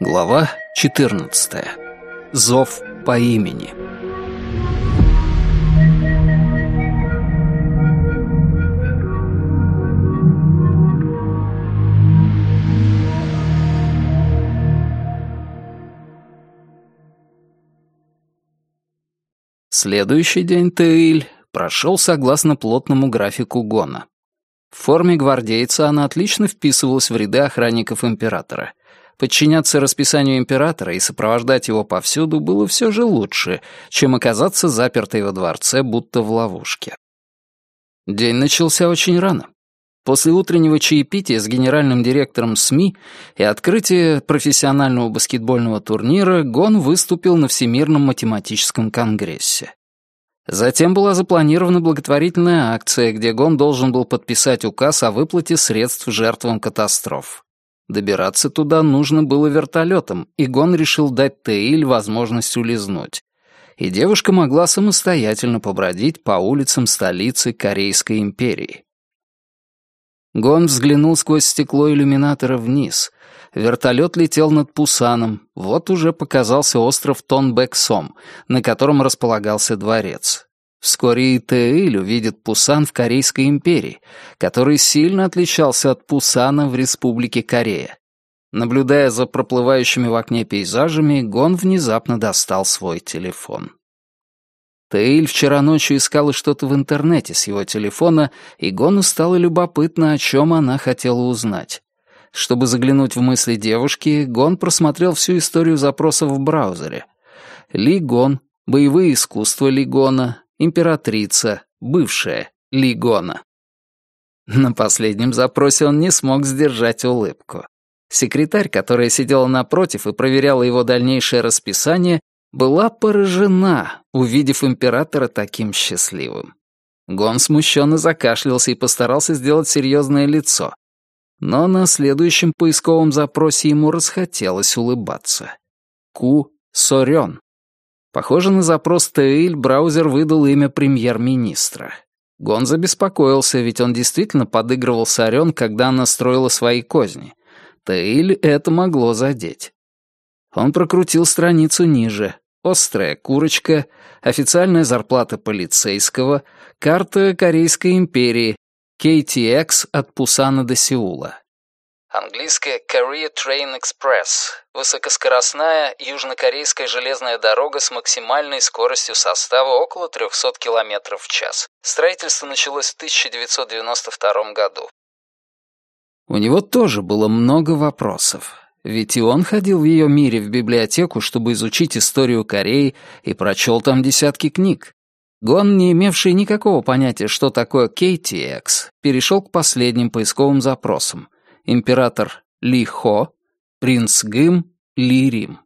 Глава 14. Зов по имени. Следующий день Теиль прошел согласно плотному графику Гона. В форме гвардейца она отлично вписывалась в ряды охранников императора. Подчиняться расписанию императора и сопровождать его повсюду было все же лучше, чем оказаться запертой во дворце, будто в ловушке. День начался очень рано. После утреннего чаепития с генеральным директором СМИ и открытия профессионального баскетбольного турнира Гон выступил на Всемирном математическом конгрессе. Затем была запланирована благотворительная акция, где Гон должен был подписать указ о выплате средств жертвам катастроф. Добираться туда нужно было вертолетом, и Гон решил дать Теиль возможность улизнуть. И девушка могла самостоятельно побродить по улицам столицы Корейской империи. Гон взглянул сквозь стекло иллюминатора вниз. Вертолет летел над Пусаном. Вот уже показался остров Тонбэк-Сом, на котором располагался дворец. Вскоре и Тэиль увидит Пусан в Корейской империи, который сильно отличался от Пусана в Республике Корея. Наблюдая за проплывающими в окне пейзажами, Гон внезапно достал свой телефон. Тейль вчера ночью искала что-то в интернете с его телефона, и Гону стало любопытно, о чем она хотела узнать. Чтобы заглянуть в мысли девушки, Гон просмотрел всю историю запросов в браузере. Ли Гон, боевые искусства Ли Гона, императрица, бывшая Ли Гона. На последнем запросе он не смог сдержать улыбку. Секретарь, которая сидела напротив и проверяла его дальнейшее расписание, была поражена, увидев императора таким счастливым. Гон смущенно закашлялся и постарался сделать серьезное лицо. Но на следующем поисковом запросе ему расхотелось улыбаться. Ку Сорен. Похоже на запрос Теиль браузер выдал имя премьер-министра. Гон забеспокоился, ведь он действительно подыгрывал Сорен, когда она строила свои козни. Теиль это могло задеть. Он прокрутил страницу ниже. Острая курочка, официальная зарплата полицейского, карта Корейской империи, KTX от Пусана до Сеула. Английская Korea Train Express – высокоскоростная южнокорейская железная дорога с максимальной скоростью состава около 300 км в час. Строительство началось в 1992 году. У него тоже было много вопросов. Ведь и он ходил в ее мире в библиотеку, чтобы изучить историю Кореи, и прочел там десятки книг. Гон, не имевший никакого понятия, что такое KTX, перешел к последним поисковым запросам. Император Ли Хо, принц Гым, Ли Рим.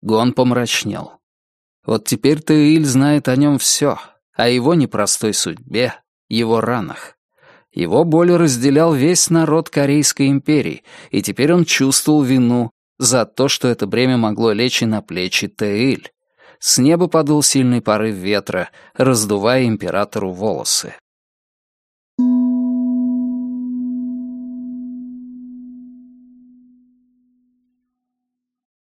Гон помрачнел. Вот теперь Таиль знает о нем все, о его непростой судьбе, его ранах. Его боль разделял весь народ Корейской империи, и теперь он чувствовал вину за то, что это бремя могло лечь и на плечи Теиль. С неба подул сильный порыв ветра, раздувая императору волосы.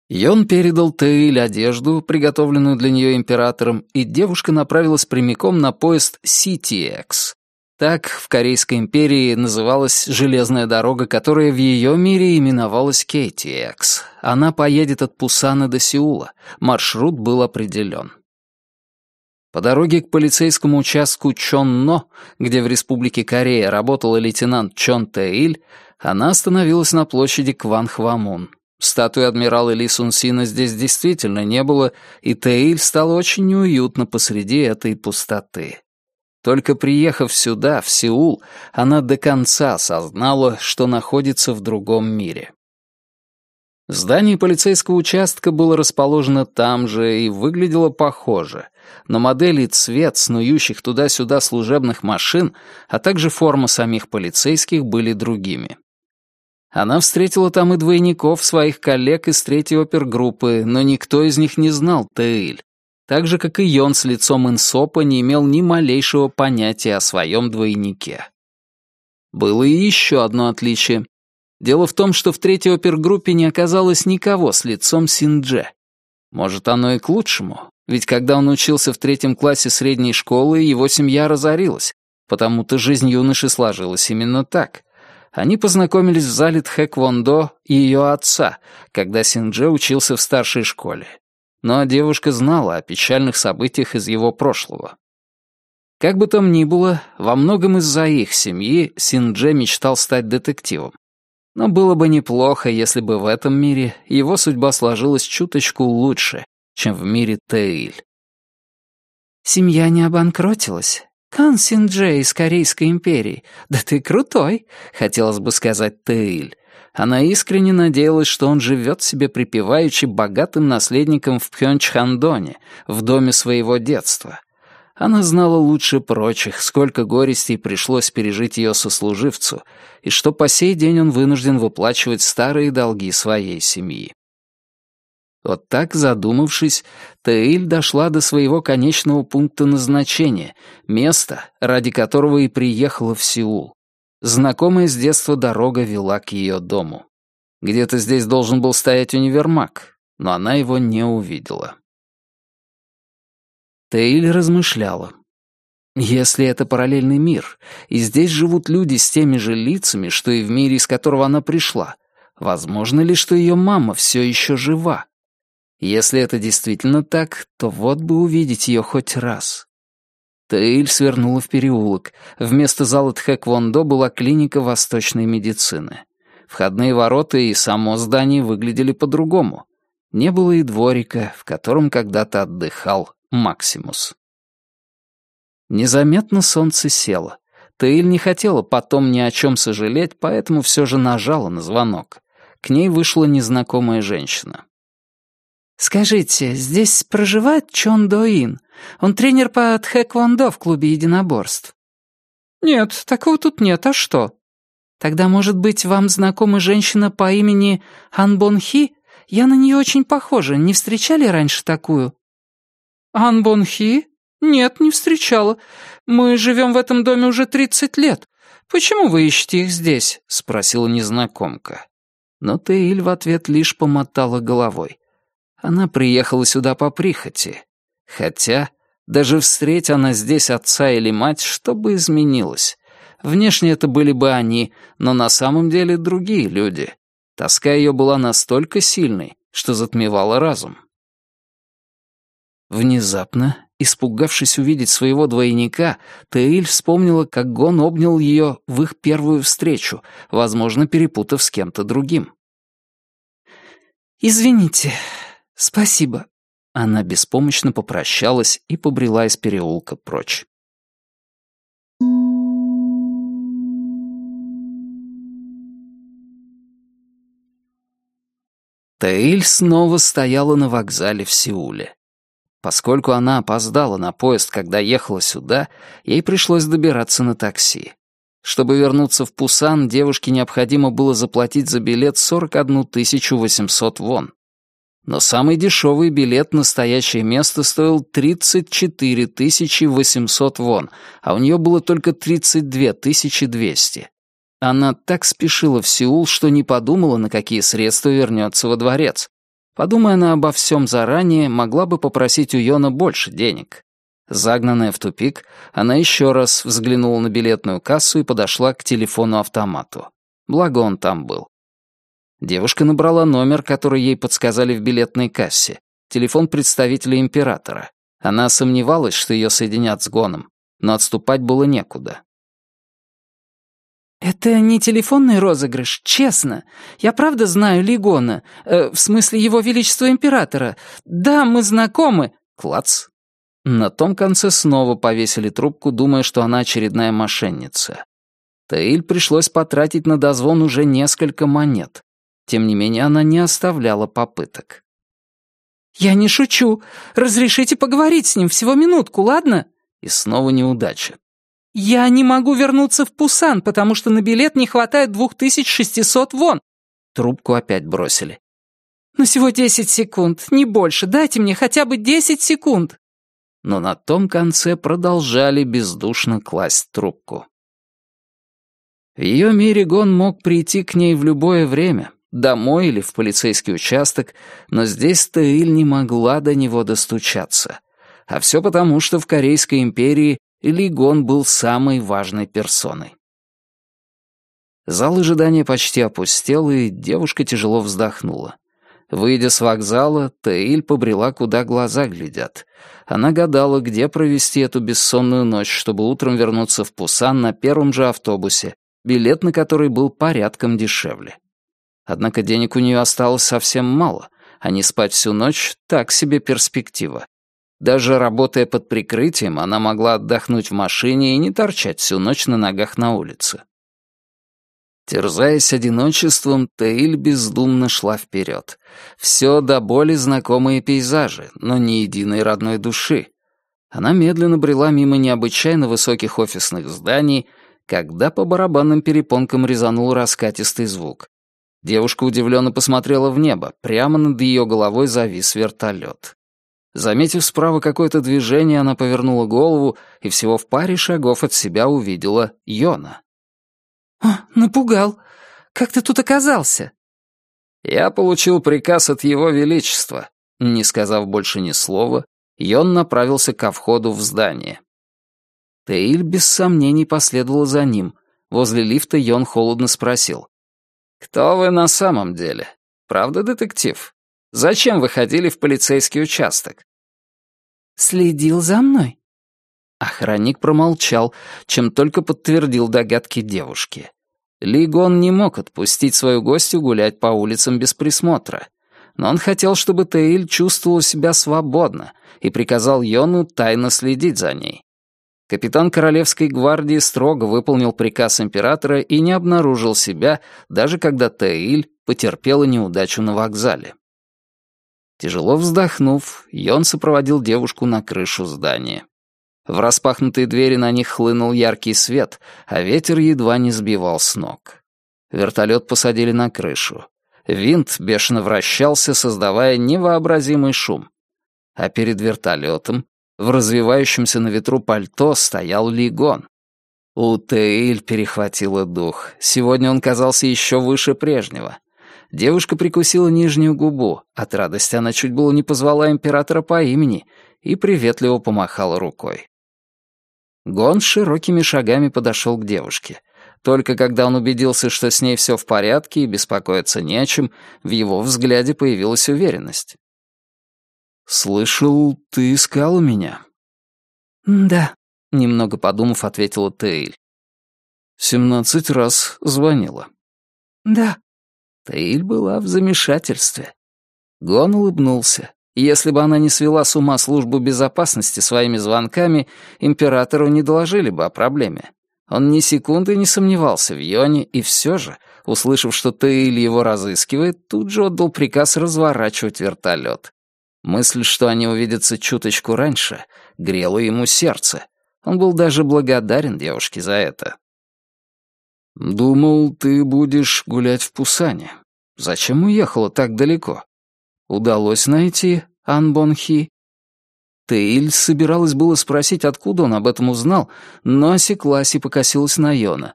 Йон передал Теиль одежду, приготовленную для нее императором, и девушка направилась прямиком на поезд CTX, так в Корейской империи называлась железная дорога, которая в ее мире именовалась KTX. Она поедет от Пусана до Сеула. Маршрут был определен. По дороге к полицейскому участку Чонно, где в Республике Корея работала лейтенант Чон Тэиль, она остановилась на площади Кванхвамун. Статуи адмирала Ли Сунсина здесь действительно не было, и Тэиль стало очень неуютно посреди этой пустоты. Только приехав сюда, в Сеул, она до конца осознала, что находится в другом мире. Здание полицейского участка было расположено там же и выглядело похоже, но модели и цвет снующих туда-сюда служебных машин, а также форма самих полицейских были другими. Она встретила там и двойников своих коллег из третьей опергруппы, но никто из них не знал Теиль, так же, как и Йон с лицом Инсопа не имел ни малейшего понятия о своем двойнике. Было и еще одно отличие. Дело в том, что в третьей опергруппе не оказалось никого с лицом Синдже. Может, оно и к лучшему, ведь когда он учился в третьем классе средней школы, его семья разорилась, потому-то жизнь юноши сложилась именно так. Они познакомились в зале Тхэквондо и ее отца, когда Синдже учился в старшей школе. Но девушка знала о печальных событиях из его прошлого. Как бы там ни было, во многом из-за их семьи Синдже мечтал стать детективом. Но было бы неплохо, если бы в этом мире его судьба сложилась чуточку лучше, чем в мире Тейль. «Семья не обанкротилась. Кан Синджей из Корейской империи. Да ты крутой!» — хотелось бы сказать Тейль. Она искренне надеялась, что он живет себе припеваючи богатым наследником в Пхёнчхандоне, в доме своего детства. Она знала лучше прочих, сколько горестей пришлось пережить ее сослуживцу, и что по сей день он вынужден выплачивать старые долги своей семьи. Вот так, задумавшись, Таиль дошла до своего конечного пункта назначения, места, ради которого и приехала в Сеул. Знакомая с детства дорога вела к ее дому. Где-то здесь должен был стоять универмаг, но она его не увидела. Тейль размышляла. Если это параллельный мир, и здесь живут люди с теми же лицами, что и в мире, из которого она пришла, возможно ли, что ее мама все еще жива? Если это действительно так, то вот бы увидеть ее хоть раз. Тейль свернула в переулок. Вместо зала Тхэквондо была клиника восточной медицины. Входные ворота и само здание выглядели по-другому. Не было и дворика, в котором когда-то отдыхал Максимус. Незаметно солнце село. Таиль не хотела потом ни о чем сожалеть, поэтому все же нажала на звонок. К ней вышла незнакомая женщина. «Скажите, здесь проживает Чон Доин? Он тренер по тхэквондо в клубе единоборств». «Нет, такого тут нет, а что?» «Тогда, может быть, вам знакома женщина по имени Ан Бон Хи? Я на нее очень похожа. Не встречали раньше такую?» «Анбонхи? Нет, не встречала. Мы живем в этом доме уже тридцать лет. Почему вы ищете их здесь?» — спросила незнакомка. Но Теиль в ответ лишь помотала головой. Она приехала сюда по прихоти. Хотя, даже встреть она здесь отца или мать, что бы изменилось? Внешне это были бы они, но на самом деле другие люди. Тоска ее была настолько сильной, что затмевала разум. Внезапно, испугавшись увидеть своего двойника, Теиль вспомнила, как Гон обнял ее в их первую встречу, возможно, перепутав с кем-то другим. «Извините. Спасибо». Она беспомощно попрощалась и побрела из переулка прочь. Таиль снова стояла на вокзале в Сеуле. Поскольку она опоздала на поезд, когда ехала сюда, ей пришлось добираться на такси. Чтобы вернуться в Пусан, девушке необходимо было заплатить за билет 41 800 вон. Но самый дешевый билет настоящее место стоил 34 800 вон, а у нее было только 32 200. Она так спешила в Сеул, что не подумала, на какие средства вернется во дворец. Подумая она обо всем заранее, могла бы попросить у Йона больше денег. Загнанная в тупик, она еще раз взглянула на билетную кассу и подошла к телефону-автомату. Благо он там был. Девушка набрала номер, который ей подсказали в билетной кассе. Телефон представителя императора. Она сомневалась, что ее соединят с Гоном, но отступать было некуда. «Это не телефонный розыгрыш, честно. Я правда знаю Лигона, э, в смысле его величества императора. Да, мы знакомы». Клац. На том конце снова повесили трубку, думая, что она очередная мошенница. Таиль пришлось потратить на дозвон уже несколько монет. Тем не менее, она не оставляла попыток. «Я не шучу. Разрешите поговорить с ним всего минутку, ладно?» И снова неудача. «Я не могу вернуться в Пусан, потому что на билет не хватает 2600 вон». Трубку опять бросили. «Ну всего 10 секунд, не больше. Дайте мне хотя бы 10 секунд». Но на том конце продолжали бездушно класть трубку. В ее мире Гон мог прийти к ней в любое время, домой или в полицейский участок, но здесь Таиль не могла до него достучаться. А все потому, что в Корейской империи Ли Гон был самой важной персоной. Зал ожидания почти опустел, и девушка тяжело вздохнула. Выйдя с вокзала, Таиль побрела, куда глаза глядят. Она гадала, где провести эту бессонную ночь, чтобы утром вернуться в Пусан на первом же автобусе, билет на который был порядком дешевле. Однако денег у нее осталось совсем мало, а не спать всю ночь — так себе перспектива. Даже работая под прикрытием, она могла отдохнуть в машине и не торчать всю ночь на ногах на улице. Терзаясь одиночеством, Таиль бездумно шла вперед. Все до боли знакомые пейзажи, но ни единой родной души. Она медленно брела мимо необычайно высоких офисных зданий, когда по барабанным перепонкам резанул раскатистый звук. Девушка удивленно посмотрела в небо, прямо над ее головой завис вертолет. Заметив справа какое-то движение, она повернула голову и всего в паре шагов от себя увидела Йона. «О, напугал. Как ты тут оказался?» «Я получил приказ от Его Величества». Не сказав больше ни слова, Йон направился ко входу в здание. Тейль без сомнений последовала за ним. Возле лифта Йон холодно спросил. «Кто вы на самом деле? Правда, детектив? Зачем вы ходили в полицейский участок?» «Следил за мной». Охранник промолчал, чем только подтвердил догадки девушки. Лигон не мог отпустить свою гостью гулять по улицам без присмотра. Но он хотел, чтобы Тейль чувствовала себя свободно и приказал Йону тайно следить за ней. Капитан Королевской гвардии строго выполнил приказ императора и не обнаружил себя, даже когда Тейль потерпела неудачу на вокзале. Тяжело вздохнув, Йон сопроводил девушку на крышу здания. В распахнутые двери на них хлынул яркий свет, а ветер едва не сбивал с ног. Вертолет посадили на крышу. Винт бешено вращался, создавая невообразимый шум. А перед вертолетом, в развивающемся на ветру пальто, стоял Лигон. У Тейль перехватило дух. Сегодня он казался еще выше прежнего. Девушка прикусила нижнюю губу. От радости она чуть было не позвала императора по имени и приветливо помахала рукой. Гон широкими шагами подошел к девушке. Только когда он убедился, что с ней все в порядке и беспокоиться не о чем, в его взгляде появилась уверенность. «Слышал, ты искала меня?» «Да», — немного подумав, ответила Тейль. «Семнадцать раз звонила». «Да». Тейль была в замешательстве. Гон улыбнулся. Если бы она не свела с ума службу безопасности своими звонками, императору не доложили бы о проблеме. Он ни секунды не сомневался в Йоне, и все же, услышав, что Тейль его разыскивает, тут же отдал приказ разворачивать вертолет. Мысль, что они увидятся чуточку раньше, грела ему сердце. Он был даже благодарен девушке за это. «Думал, ты будешь гулять в Пусане. Зачем уехала так далеко?» Удалось найти Анбонхи? Тейль собиралась было спросить, откуда он об этом узнал, но осеклась и покосилась на Йона.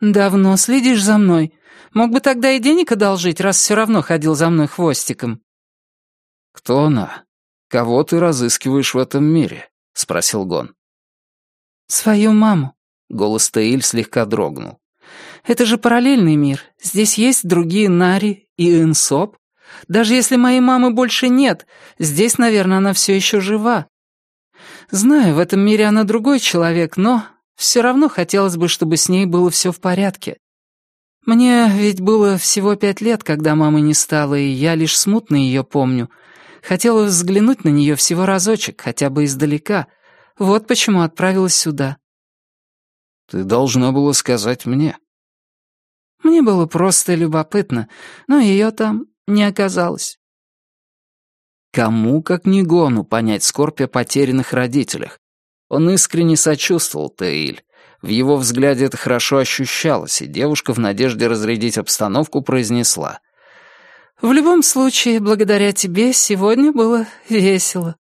«Давно следишь за мной. Мог бы тогда и денег одолжить, раз все равно ходил за мной хвостиком». «Кто она? Кого ты разыскиваешь в этом мире?» — спросил Гон. «Свою маму», — голос Теиль слегка дрогнул. «Это же параллельный мир. Здесь есть другие Нари и Инсоп, даже если моей мамы больше нет, здесь, наверное, она все еще жива. Знаю, в этом мире она другой человек, но все равно хотелось бы, чтобы с ней было все в порядке. Мне ведь было всего пять лет, когда мамы не стало, и я лишь смутно ее помню. Хотела взглянуть на нее всего разочек, хотя бы издалека. Вот почему отправилась сюда. Ты должна была сказать мне. Мне было просто любопытно, но ее там не оказалось. Кому, как не Гону, понять скорбь о потерянных родителях? Он искренне сочувствовал Теиль. В его взгляде это хорошо ощущалось, и девушка в надежде разрядить обстановку произнесла. «В любом случае, благодаря тебе сегодня было весело».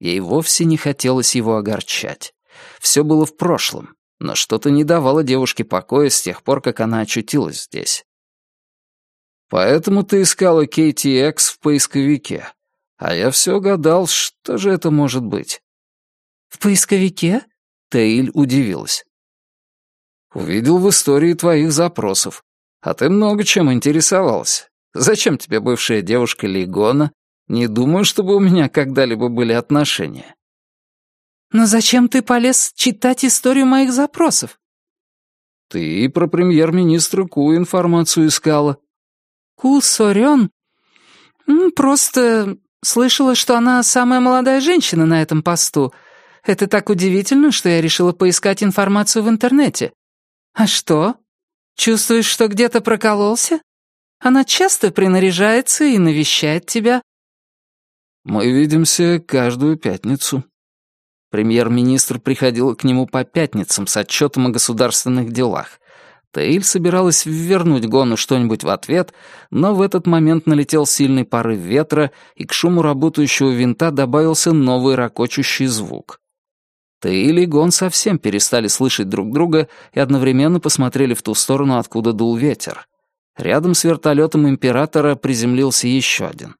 Ей вовсе не хотелось его огорчать. Все было в прошлом. но что-то не давало девушке покоя с тех пор, как она очутилась здесь. «Поэтому ты искала KTX в поисковике, а я все гадал, что же это может быть». «В поисковике?» — Тейль удивилась. «Увидел в истории твоих запросов, а ты много чем интересовалась. Зачем тебе бывшая девушка Лигона? Не думаю, чтобы у меня когда-либо были отношения». «Но зачем ты полез читать историю моих запросов?» «Ты про премьер-министра Ку информацию искала». «Ку Сорён? Просто слышала, что она самая молодая женщина на этом посту. Это так удивительно, что я решила поискать информацию в интернете. А что? Чувствуешь, что где-то прокололся? Она часто принаряжается и навещает тебя». «Мы видимся каждую пятницу». Премьер-министр приходил к нему по пятницам с отчетом о государственных делах. Таиль собиралась вернуть Гону что-нибудь в ответ, но в этот момент налетел сильный порыв ветра, и к шуму работающего винта добавился новый ракочущий звук. Таиль и Гон совсем перестали слышать друг друга и одновременно посмотрели в ту сторону, откуда дул ветер. Рядом с вертолетом императора приземлился еще один.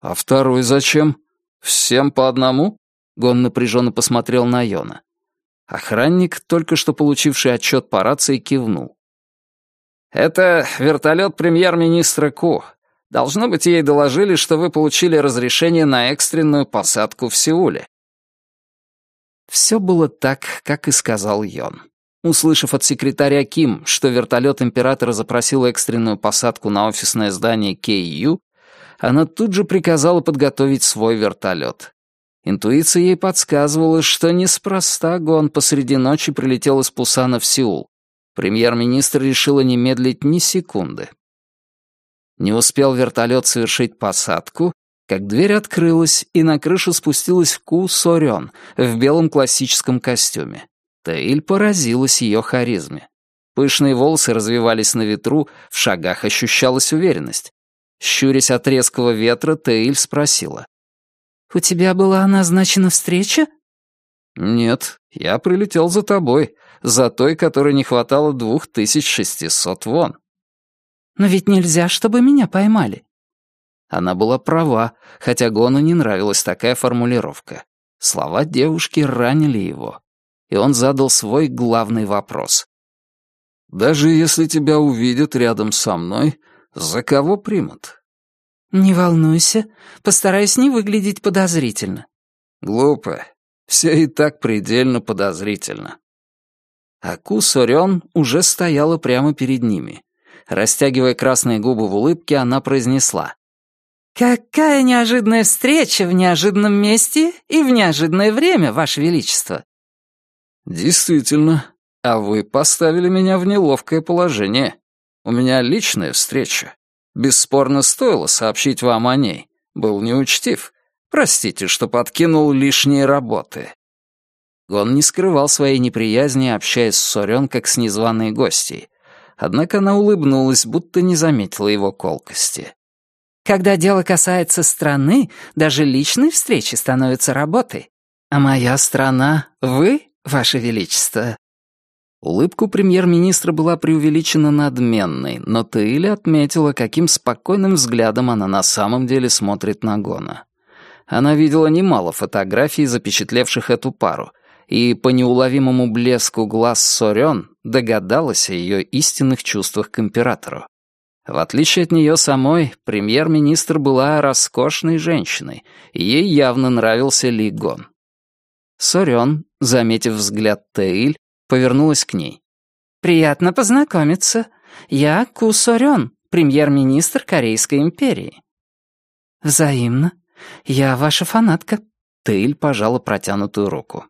«А второй зачем? Всем по одному?» Гон напряженно посмотрел на Йона. Охранник, только что получивший отчет по рации, кивнул. «Это вертолет премьер-министра Ку. Должно быть, ей доложили, что вы получили разрешение на экстренную посадку в Сеуле». Все было так, как и сказал Йон. Услышав от секретаря Ким, что вертолет императора запросил экстренную посадку на офисное здание КЮ, она тут же приказала подготовить свой вертолет. Интуиция ей подсказывала, что неспроста Гон посреди ночи прилетел из Пусана в Сеул. Премьер-министр решила не медлить ни секунды. Не успел вертолет совершить посадку, как дверь открылась, и на крышу спустилась Ку Сорён в белом классическом костюме. Таиль поразилась ее харизме. Пышные волосы развивались на ветру, в шагах ощущалась уверенность. Щурясь от резкого ветра, Таиль спросила. «У тебя была назначена встреча?» «Нет, я прилетел за тобой, за той, которой не хватало двух тысяч шестисот вон». «Но ведь нельзя, чтобы меня поймали». Она была права, хотя Гону не нравилась такая формулировка. Слова девушки ранили его и он задал свой главный вопрос. «Даже если тебя увидят рядом со мной, за кого примут?» «Не волнуйся, постараюсь не выглядеть подозрительно». «Глупо. Все и так предельно подозрительно». Аку Сорён уже стояла прямо перед ними. Растягивая красные губы в улыбке, она произнесла. «Какая неожиданная встреча в неожиданном месте и в неожиданное время, Ваше Величество!» «Действительно. А вы поставили меня в неловкое положение. У меня личная встреча. Бесспорно, стоило сообщить вам о ней. Был неучтив. Простите, что подкинул лишние работы». Он не скрывал своей неприязни, общаясь с Сорен как с незваной гостьей. Однако она улыбнулась, будто не заметила его колкости. «Когда дело касается страны, даже личные встречи становятся работой. А моя страна — вы, Ваше Величество». Улыбка премьер-министра была преувеличена надменной, но Таиля отметила, каким спокойным взглядом она на самом деле смотрит на Гона. Она видела немало фотографий, запечатлевших эту пару, и по неуловимому блеску глаз Сорен догадалась о ее истинных чувствах к императору. В отличие от нее самой, премьер-министр была роскошной женщиной, и ей явно нравился Ли Гон. Сорен, заметив взгляд Теиль, повернулась к ней. «Приятно познакомиться. Я Ку Сорен, премьер-министр Корейской империи». «Взаимно. Я ваша фанатка». Теиль пожала протянутую руку.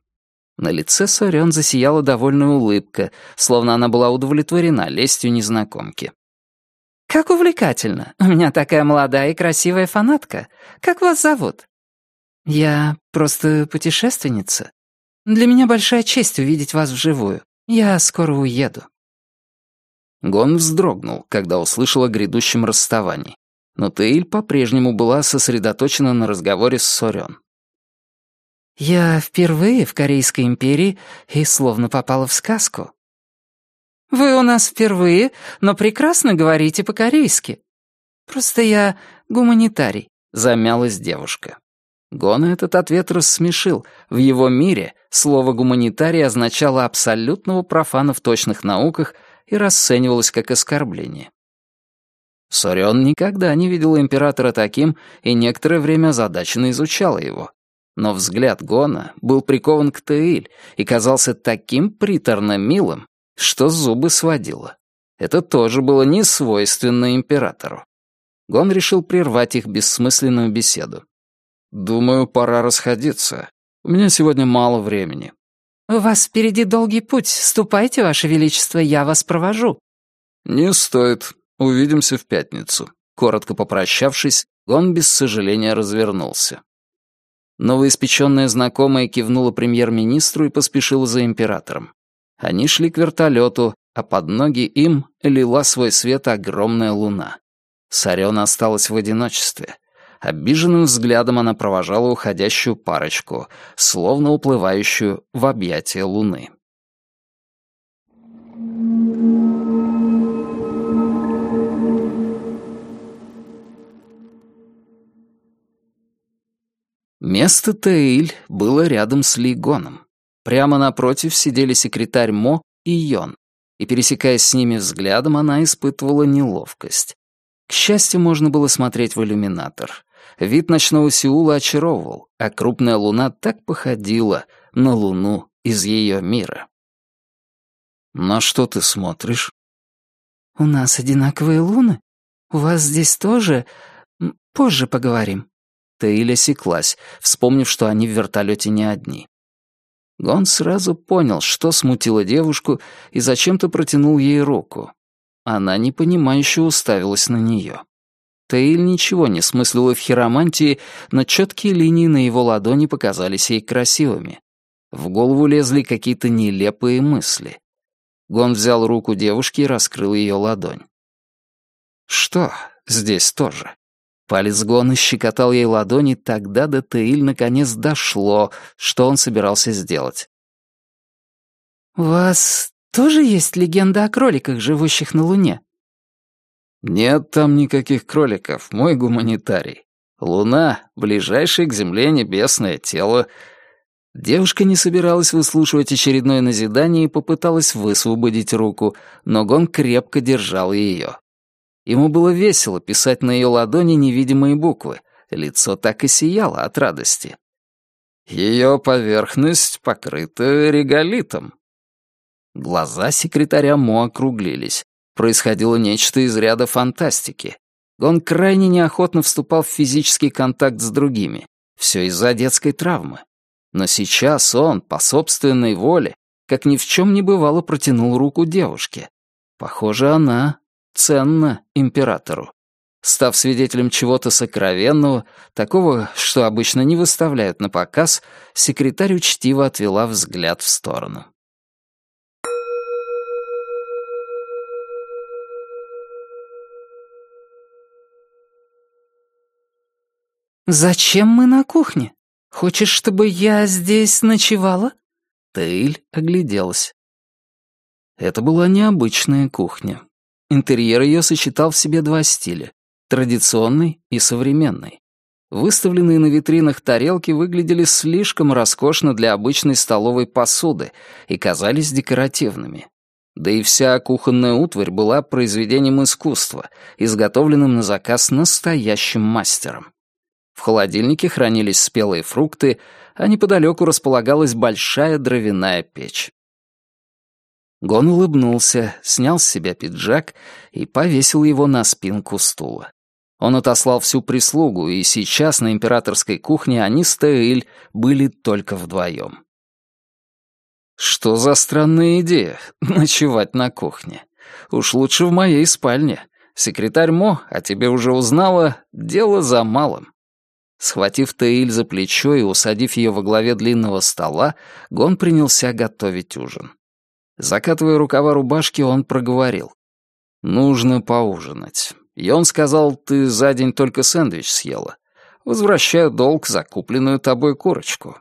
На лице Сорен засияла довольная улыбка, словно она была удовлетворена лестью незнакомки. «Как увлекательно. У меня такая молодая и красивая фанатка. Как вас зовут?» «Я просто путешественница. Для меня большая честь увидеть вас вживую. Я скоро уеду». Гон вздрогнул, когда услышал о грядущем расставании. Но Теиль по-прежнему была сосредоточена на разговоре с Сорен. «Я впервые в Корейской империи и словно попала в сказку». «Вы у нас впервые, но прекрасно говорите по-корейски». «Просто я гуманитарий», — замялась девушка. Гона этот ответ рассмешил. В его мире слово «гуманитарий» означало абсолютного профана в точных науках и расценивалось как оскорбление. Сорён никогда не видел императора таким и некоторое время озадаченно изучала его. Но взгляд Гона был прикован к Таиль и казался таким приторно милым, что зубы сводило. Это тоже было не свойственно императору. Гон решил прервать их бессмысленную беседу. «Думаю, пора расходиться. У меня сегодня мало времени». «У вас впереди долгий путь. Ступайте, Ваше Величество, я вас провожу». «Не стоит. Увидимся в пятницу». Коротко попрощавшись, он без сожаления развернулся. Новоиспеченная знакомая кивнула премьер-министру и поспешила за императором. Они шли к вертолету, а под ноги им лила свой свет огромная луна. Сарена осталась в одиночестве. Обиженным взглядом она провожала уходящую парочку, словно уплывающую в объятия луны. Место Таиль было рядом с Лигоном. Прямо напротив сидели секретарь Мо и Йон, и, пересекаясь с ними взглядом, она испытывала неловкость. К счастью, можно было смотреть в иллюминатор. Вид ночного Сеула очаровывал, а крупная луна так походила на луну из ее мира. «На что ты смотришь?» «У нас одинаковые луны. У вас здесь тоже... Позже поговорим». Таиля секлась, вспомнив, что они в вертолете не одни. Гон сразу понял, что смутило девушку, и зачем-то протянул ей руку. Она непонимающе уставилась на нее. Тейль ничего не смыслила в хиромантии, но четкие линии на его ладони показались ей красивыми. В голову лезли какие-то нелепые мысли. Гон взял руку девушки и раскрыл ее ладонь. Что здесь тоже? Палец Гона щекотал ей ладони, тогда до Теиль наконец дошло, что он собирался сделать. «У вас тоже есть легенда о кроликах, живущих на Луне?» «Нет там никаких кроликов, мой гуманитарий. Луна — ближайшее к Земле небесное тело». Девушка не собиралась выслушивать очередное назидание и попыталась высвободить руку, но Гон крепко держал ее. Ему было весело писать на ее ладони невидимые буквы. Лицо так и сияло от радости. Ее поверхность покрыта реголитом. Глаза секретаря Мо округлились происходило нечто из ряда фантастики. Он крайне неохотно вступал в физический контакт с другими. Все из-за детской травмы. Но сейчас он, по собственной воле, как ни в чем не бывало, протянул руку девушке. Похоже, она ценна императору. Став свидетелем чего-то сокровенного, такого, что обычно не выставляют на показ, секретарь учтиво отвела взгляд в сторону. «Зачем мы на кухне? Хочешь, чтобы я здесь ночевала?» Тейль огляделась. Это была необычная кухня. Интерьер ее сочетал в себе два стиля — традиционный и современный. Выставленные на витринах тарелки выглядели слишком роскошно для обычной столовой посуды и казались декоративными. Да и вся кухонная утварь была произведением искусства, изготовленным на заказ настоящим мастером. В холодильнике хранились спелые фрукты, а неподалеку располагалась большая дровяная печь. Гон улыбнулся, снял с себя пиджак и повесил его на спинку стула. Он отослал всю прислугу, и сейчас на императорской кухне они с Тейль были только вдвоем. Что за странная идея — ночевать на кухне? Уж лучше в моей спальне. Секретарь Мо, а тебе уже узнала, дело за малым. Схватив Таиль за плечо и усадив ее во главе длинного стола, Гон принялся готовить ужин. Закатывая рукава рубашки, он проговорил. «Нужно поужинать. Йон сказал, ты за день только сэндвич съела. Возвращаю долг за купленную тобой курочку».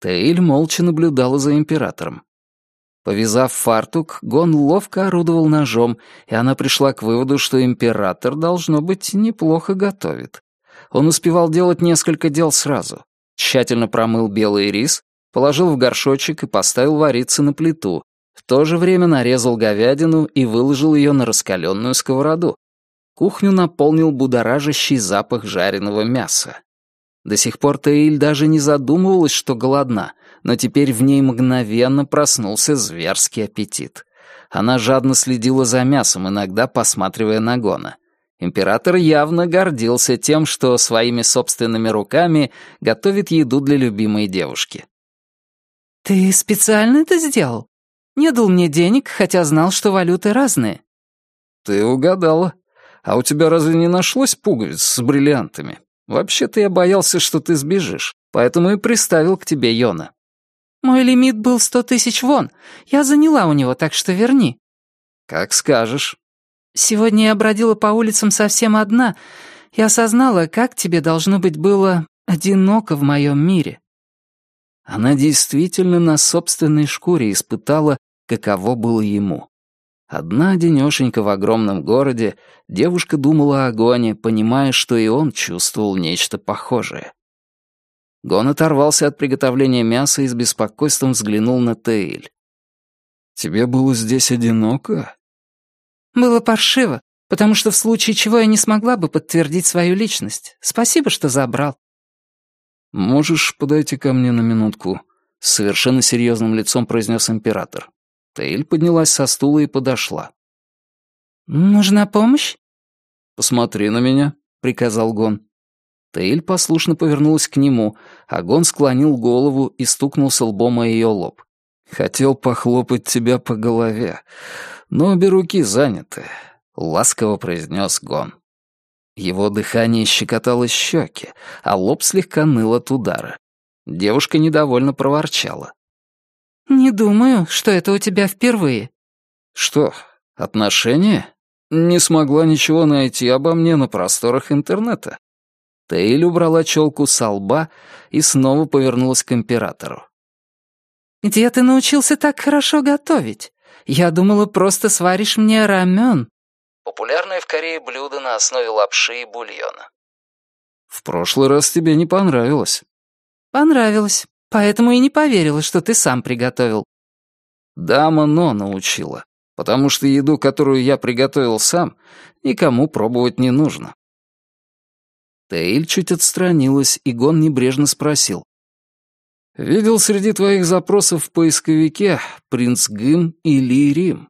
Тейль молча наблюдала за императором. Повязав фартук, Гон ловко орудовал ножом, и она пришла к выводу, что император, должно быть, неплохо готовит. Он успевал делать несколько дел сразу. Тщательно промыл белый рис, положил в горшочек и поставил вариться на плиту. В то же время нарезал говядину и выложил ее на раскаленную сковороду. Кухню наполнил будоражащий запах жареного мяса. До сих пор Таиль даже не задумывалась, что голодна, но теперь в ней мгновенно проснулся зверский аппетит. Она жадно следила за мясом, иногда посматривая на Гона. Император явно гордился тем, что своими собственными руками готовит еду для любимой девушки. «Ты специально это сделал? Не дал мне денег, хотя знал, что валюты разные». «Ты угадала. А у тебя разве не нашлось пуговиц с бриллиантами?» Вообще-то я боялся, что ты сбежишь, поэтому и приставил к тебе Йона. Мой лимит был сто тысяч вон. Я заняла у него, так что верни. Как скажешь. Сегодня я бродила по улицам совсем одна и осознала, как тебе должно быть было одиноко в моем мире. Она действительно на собственной шкуре испытала, каково было ему. Одна денёшенька в огромном городе, девушка думала о Гоне, понимая, что и он чувствовал нечто похожее. Гон оторвался от приготовления мяса и с беспокойством взглянул на Тейль. «Тебе было здесь одиноко?» «Было паршиво, потому что в случае чего я не смогла бы подтвердить свою личность. Спасибо, что забрал». «Можешь подойти ко мне на минутку?» — с совершенно серьезным лицом произнес император. Тейль поднялась со стула и подошла. «Нужна помощь?» «Посмотри на меня», — приказал Гон. Тейль послушно повернулась к нему, а Гон склонил голову и стукнулся лбом о ее лоб. «Хотел похлопать тебя по голове, но обе руки заняты», — ласково произнес Гон. Его дыхание щекотало щеки, а лоб слегка ныл от удара. Девушка недовольно проворчала. «Не думаю, что это у тебя впервые». «Что, отношения?» «Не смогла ничего найти обо мне на просторах интернета». Тейль убрала челку со лба и снова повернулась к императору. «Где ты научился так хорошо готовить? Я думала, просто сваришь мне рамен». Популярное в Корее блюдо на основе лапши и бульона. «В прошлый раз тебе не понравилось». «Понравилось. Поэтому и не поверила, что ты сам приготовил». Дама Но научила, потому что еду, которую я приготовил сам, никому пробовать не нужно. Тейль чуть отстранилась, и Гон небрежно спросил. «Видел среди твоих запросов в поисковике принц Гым или Рим?»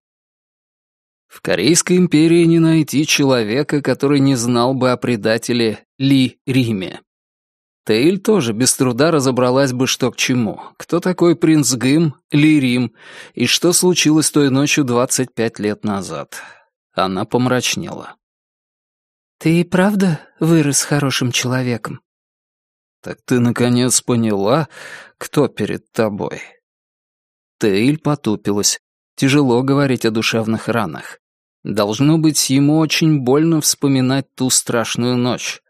В Корейской империи не найти человека, который не знал бы о предателе Ли Риме. Тейль тоже без труда разобралась бы, что к чему. Кто такой принц Гым, Лирим, и что случилось той ночью 25 лет назад. Она помрачнела. «Ты и правда вырос хорошим человеком?» «Так ты, наконец, поняла, кто перед тобой?» Тейль потупилась. Тяжело говорить о душевных ранах. Должно быть, ему очень больно вспоминать ту страшную ночь.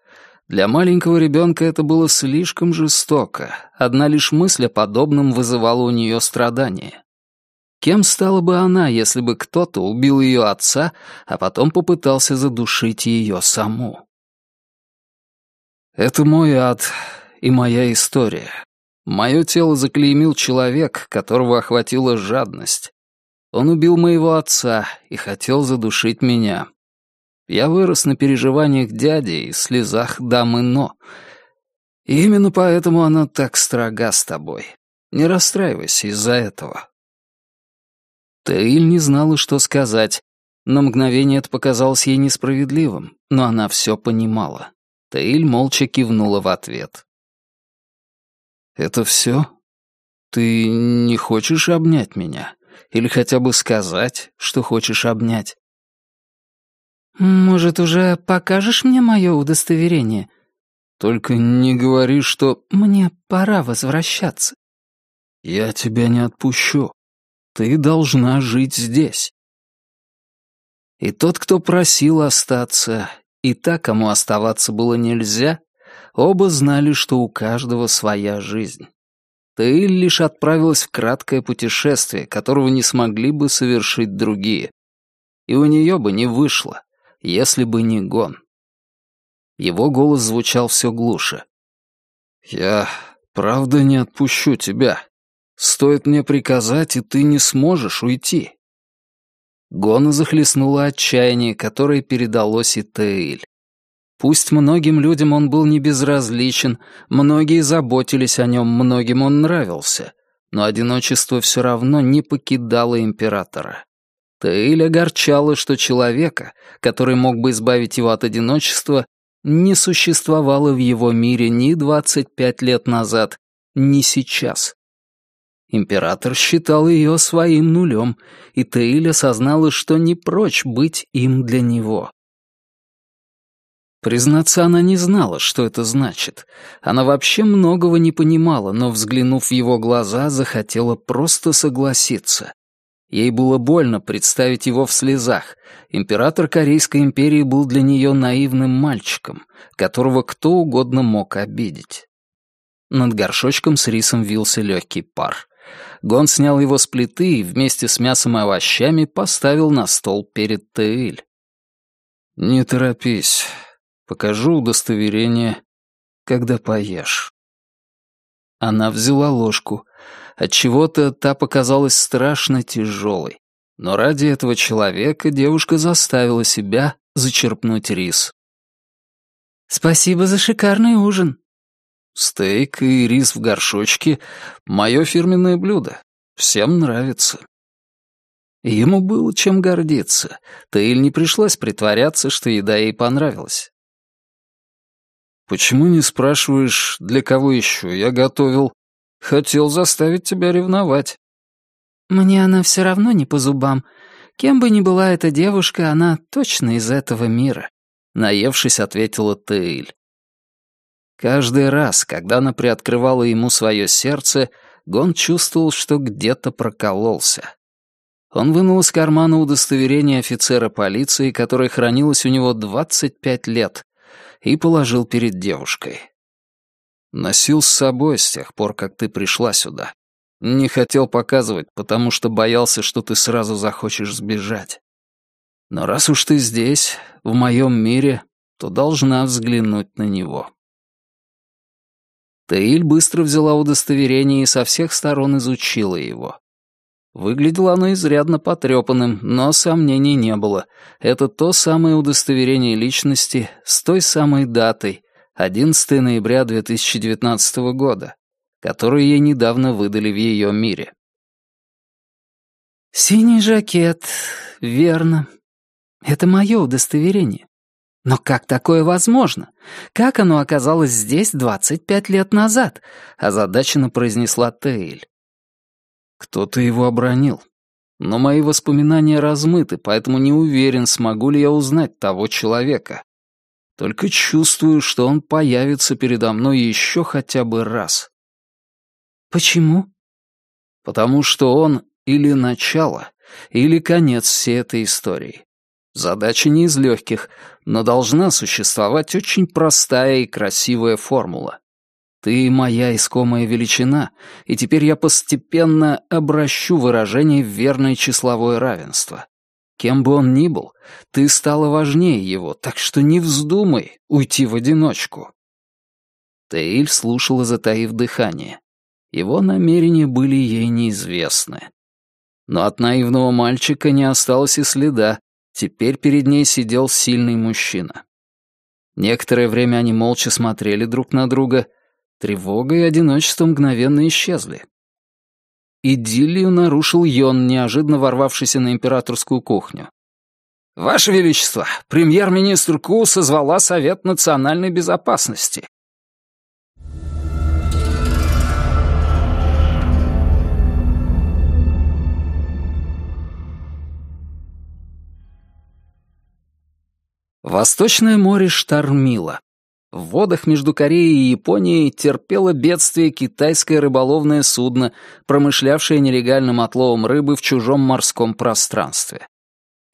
Для маленького ребенка это было слишком жестоко. Одна лишь мысль о подобном вызывала у нее страдания. Кем стала бы она, если бы кто-то убил ее отца, а потом попытался задушить ее саму? Это мой ад и моя история. Мое тело заклеймил человек, которого охватила жадность. Он убил моего отца и хотел задушить меня. Я вырос на переживаниях дяди и слезах дамы Но. И именно поэтому она так строга с тобой. Не расстраивайся из-за этого. Таиль не знала, что сказать. На мгновение это показалось ей несправедливым, но она все понимала. Таиль молча кивнула в ответ. «Это все? Ты не хочешь обнять меня? Или хотя бы сказать, что хочешь обнять?» «Может, уже покажешь мне мое удостоверение?» «Только не говори, что...» «Мне пора возвращаться». «Я тебя не отпущу. Ты должна жить здесь». И тот, кто просил остаться, и та, кому оставаться было нельзя, оба знали, что у каждого своя жизнь. Таиль лишь отправилась в краткое путешествие, которого не смогли бы совершить другие. И у нее бы не вышло, если бы не гон. Его голос звучал все глуше. «Я правда не отпущу тебя. Стоит мне приказать, и ты не сможешь уйти». Гона захлестнуло отчаяние, которое передалось и Тейль. Пусть многим людям он был не безразличен, многие заботились о нем, многим он нравился, но одиночество все равно не покидало императора. Тейль огорчало, что человека, который мог бы избавить его от одиночества, не существовало в его мире ни 25 лет назад, ни сейчас. Император считал ее своим нулем, и Тейль осознала, что не прочь быть им для него. Признаться, она не знала, что это значит. Она вообще многого не понимала, но, взглянув в его глаза, захотела просто согласиться. Ей было больно представить его в слезах. Император Корейской империи был для нее наивным мальчиком, которого кто угодно мог обидеть. Над горшочком с рисом вился легкий пар. Гон снял его с плиты и вместе с мясом и овощами поставил на стол перед Тейль. «Не торопись. Покажу удостоверение, когда поешь». Она взяла ложку. Отчего-то та показалась страшно тяжелой. Но ради этого человека девушка заставила себя зачерпнуть рис. «Спасибо за шикарный ужин», Стейк и рис в горшочке — мое фирменное блюдо. Всем нравится. Ему было чем гордиться. Таиль не пришлось притворяться, что еда ей понравилась. «Почему не спрашиваешь, для кого еще я готовил? Хотел заставить тебя ревновать». «Мне она все равно не по зубам. Кем бы ни была эта девушка, она точно из этого мира», — наевшись, ответила Тейль. Каждый раз, когда она приоткрывала ему свое сердце, Гон чувствовал, что где-то прокололся. Он вынул из кармана удостоверение офицера полиции, которое хранилось у него 25 лет, и положил перед девушкой. Носил с собой с тех пор, как ты пришла сюда. Не хотел показывать, потому что боялся, что ты сразу захочешь сбежать. Но раз уж ты здесь, в моем мире, то должна взглянуть на него. Таиль быстро взяла удостоверение и со всех сторон изучила его. Выглядело оно изрядно потрепанным, но сомнений не было. Это то самое удостоверение личности с той самой датой, 11 ноября 2019 года, которое ей недавно выдали в ее мире. «Синий жакет, верно. Это мое удостоверение. Но как такое возможно? Как оно оказалось здесь 25 лет назад? Озадаченно произнесла Тейль. Кто-то его обронил. Но мои воспоминания размыты, поэтому не уверен, смогу ли я узнать того человека. Только чувствую, что он появится передо мной еще хотя бы раз. Почему? Потому что он или начало, или конец всей этой истории. Задача не из легких, но должна существовать очень простая и красивая формула. Ты моя искомая величина, и теперь я постепенно обращу выражение в верное числовое равенство. Кем бы он ни был, ты стала важнее его, так что не вздумай уйти в одиночку. Теиль слушала, затаив дыхание. Его намерения были ей неизвестны. Но от наивного мальчика не осталось и следа, Теперь перед ней сидел сильный мужчина. Некоторое время они молча смотрели друг на друга. Тревога и одиночество мгновенно исчезли. Идиллию нарушил Йон, неожиданно ворвавшийся на императорскую кухню. «Ваше Величество, премьер-министр Ку созвала Совет национальной безопасности. Восточное море штормило. В водах между Кореей и Японией терпело бедствие китайское рыболовное судно, промышлявшее нелегальным отловом рыбы в чужом морском пространстве.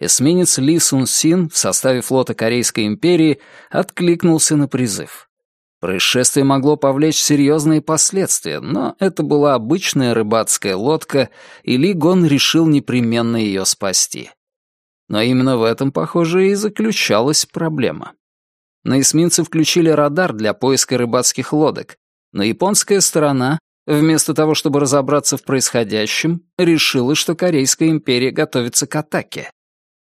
Эсминец Ли Сун Син в составе флота Корейской империи откликнулся на призыв. Происшествие могло повлечь серьезные последствия, но это была обычная рыбацкая лодка, и Ли Гон решил непременно ее спасти. Но именно в этом, похоже, и заключалась проблема. На эсминце включили радар для поиска рыбацких лодок, но японская сторона, вместо того, чтобы разобраться в происходящем, решила, что Корейская империя готовится к атаке.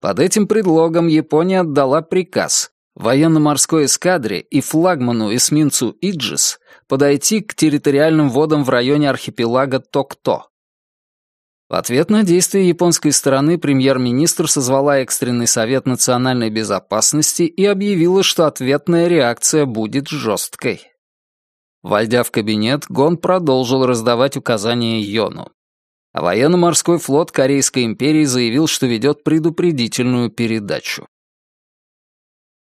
Под этим предлогом Япония отдала приказ военно-морской эскадре и флагману эсминцу «Иджис» подойти к территориальным водам в районе архипелага Токто. В ответ на действия японской стороны премьер-министр созвала экстренный совет национальной безопасности и объявила, что ответная реакция будет жесткой. Войдя в кабинет, Гон продолжил раздавать указания Йону. А военно-морской флот Корейской империи заявил, что ведет предупредительную передачу.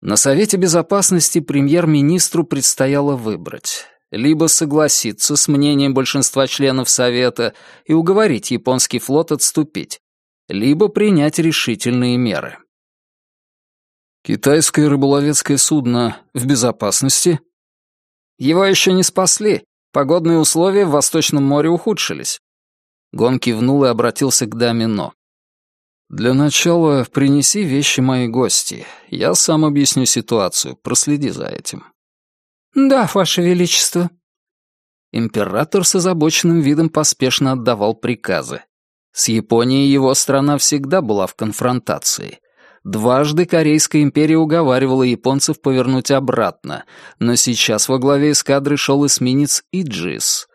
На Совете Безопасности премьер-министру предстояло выбрать либо согласиться с мнением большинства членов Совета и уговорить японский флот отступить, либо принять решительные меры. «Китайское рыболовецкое судно в безопасности?» «Его еще не спасли. Погодные условия в Восточном море ухудшились». Гон кивнул и обратился к даме Но. «Для начала принеси вещи моей гости. Я сам объясню ситуацию, проследи за этим». «Да, Ваше Величество». Император с озабоченным видом поспешно отдавал приказы. С Японией его страна всегда была в конфронтации. Дважды Корейская империя уговаривала японцев повернуть обратно, но сейчас во главе эскадры шел эсминец Иджис.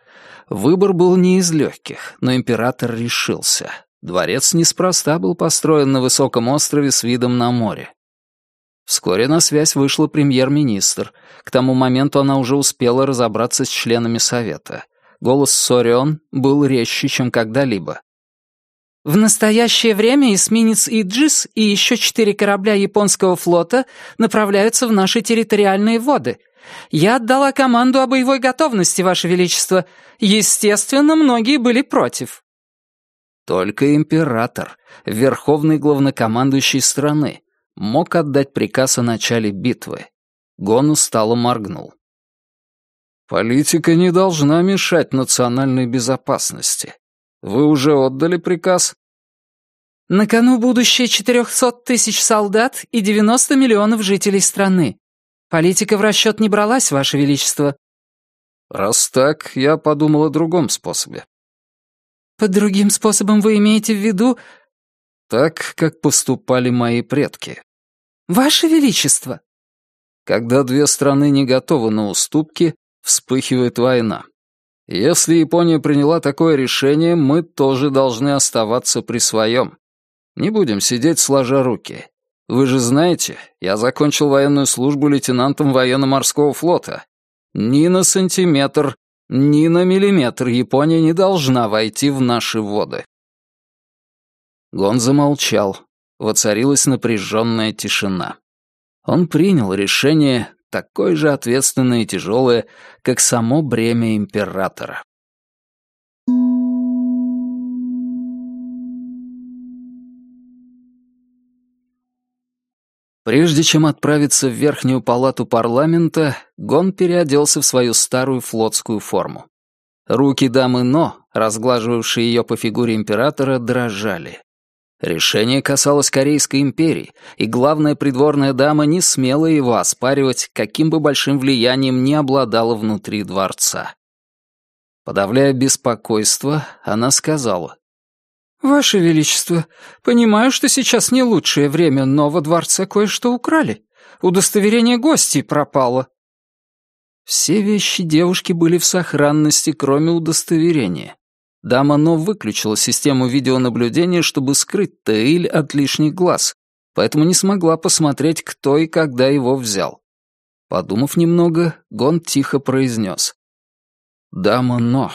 Выбор был не из легких, но император решился. Дворец неспроста был построен на высоком острове с видом на море. Вскоре на связь вышла премьер-министр. К тому моменту она уже успела разобраться с членами совета. Голос Сорион был резче, чем когда-либо. В настоящее время эсминец Иджис и еще четыре корабля японского флота направляются в наши территориальные воды. Я отдала команду о боевой готовности, Ваше Величество. Естественно, многие были против. Только император, верховный главнокомандующий страны, мог отдать приказ о начале битвы. Гон устало моргнул. «Политика не должна мешать национальной безопасности. Вы уже отдали приказ?» «На кону будущее 400 тысяч солдат и 90 миллионов жителей страны. Политика в расчет не бралась, Ваше Величество». «Раз так, я подумал о другом способе. «Под другим способом вы имеете в виду...» «Так, как поступали мои предки». «Ваше Величество!» Когда две страны не готовы на уступки, вспыхивает война. Если Япония приняла такое решение, мы тоже должны оставаться при своем. Не будем сидеть сложа руки. Вы же знаете, я закончил военную службу лейтенантом военно-морского флота. Ни на сантиметр ни на миллиметр Япония не должна войти в наши воды. Гон замолчал. Воцарилась напряженная тишина. Он принял решение, такое же ответственное и тяжелое, как само бремя императора. Прежде чем отправиться в верхнюю палату парламента, Гон переоделся в свою старую флотскую форму. Руки дамы Но, разглаживавшие ее по фигуре императора, дрожали. Решение касалось Корейской империи, и главная придворная дама не смела его оспаривать, каким бы большим влиянием ни обладала внутри дворца. Подавляя беспокойство, она сказала, «Ваше Величество, понимаю, что сейчас не лучшее время, но во дворце кое-что украли. Удостоверение гостей пропало». Все вещи девушки были в сохранности, кроме удостоверения. Дама Но выключила систему видеонаблюдения, чтобы скрыть Таиль от лишних глаз, поэтому не смогла посмотреть, кто и когда его взял. Подумав немного, Гон тихо произнес. «Дама Но».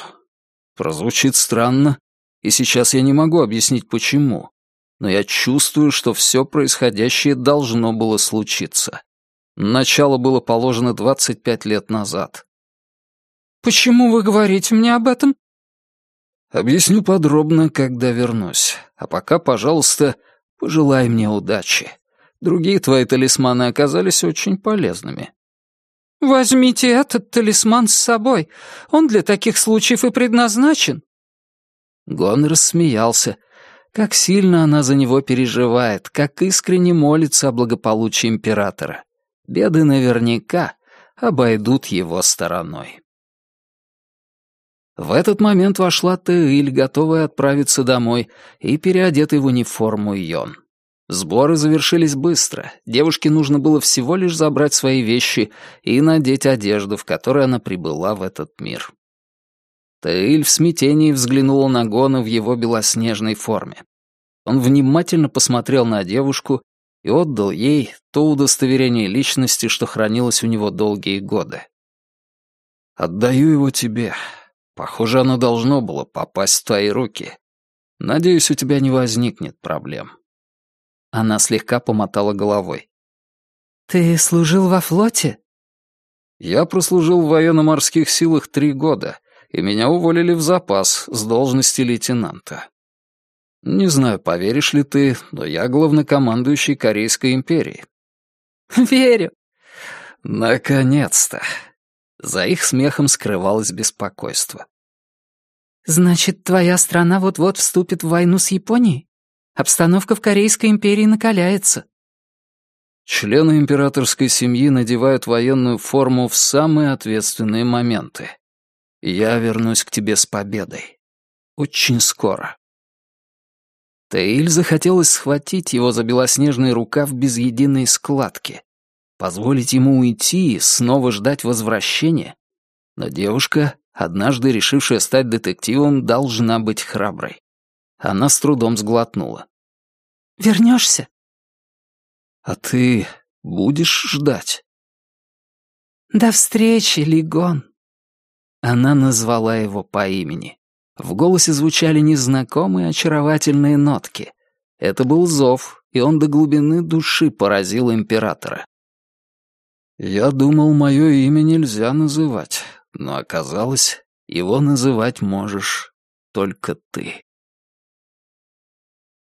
Прозвучит странно, и сейчас я не могу объяснить почему, но я чувствую, что все происходящее должно было случиться. Начало было положено 25 лет назад. «Почему вы говорите мне об этом?» «Объясню подробно, когда вернусь. А пока, пожалуйста, пожелай мне удачи. Другие твои талисманы оказались очень полезными». «Возьмите этот талисман с собой. Он для таких случаев и предназначен». Гон рассмеялся. Как сильно она за него переживает, как искренне молится о благополучии императора. Беды наверняка обойдут его стороной. В этот момент вошла Теиль, готовая отправиться домой, и переодетый в униформу Йон. Сборы завершились быстро. Девушке нужно было всего лишь забрать свои вещи и надеть одежду, в которой она прибыла в этот мир. Таиль в смятении взглянула на Гона в его белоснежной форме. Он внимательно посмотрел на девушку и отдал ей то удостоверение личности, что хранилось у него долгие годы. «Отдаю его тебе. Похоже, оно должно было попасть в твои руки. Надеюсь, у тебя не возникнет проблем». Она слегка помотала головой. «Ты служил во флоте?» «Я прослужил в военно-морских силах три года, и меня уволили в запас с должности лейтенанта. Не знаю, поверишь ли ты, но я главнокомандующий Корейской империи». «Верю». «Наконец-то!» За их смехом скрывалось беспокойство. «Значит, твоя страна вот-вот вступит в войну с Японией?» Обстановка в Корейской империи накаляется. Члены императорской семьи надевают военную форму в самые ответственные моменты. Я вернусь к тебе с победой. Очень скоро. Таиль захотелось схватить его за белоснежный рукав без единой складки, позволить ему уйти и снова ждать возвращения. Но девушка, однажды решившая стать детективом, должна быть храброй. Она с трудом сглотнула. «Вернешься?» «А ты будешь ждать?» «До встречи, Лигон!» Она назвала его по имени. В голосе звучали незнакомые очаровательные нотки. Это был зов, и он до глубины души поразил императора. «Я думал, мое имя нельзя называть, но оказалось, его называть можешь только ты».